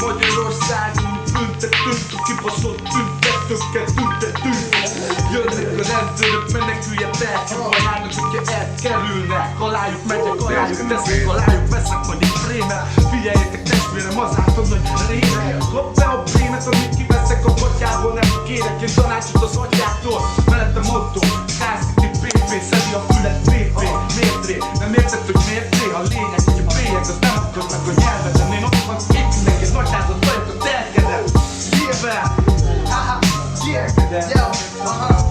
Magyarországon büntetünk A kibaszott büntetőket büntetünk Jönnek a rendőrök, meneküljetek Bajának, hogyha elkerülnek Alájuk megyek, alájuk tesznek Alájuk veszek majd tanácsot az atyától Mellettem autó, Sky PP Szedi a fület PP, mértré Nem érted, hogy mértré, a lényeg, hogy a bélyeg Az nem akad meg a nyelveden Én ott van épülnek egy nagy házat, vagyok a Haha, yeah, yo, ajá, let's go,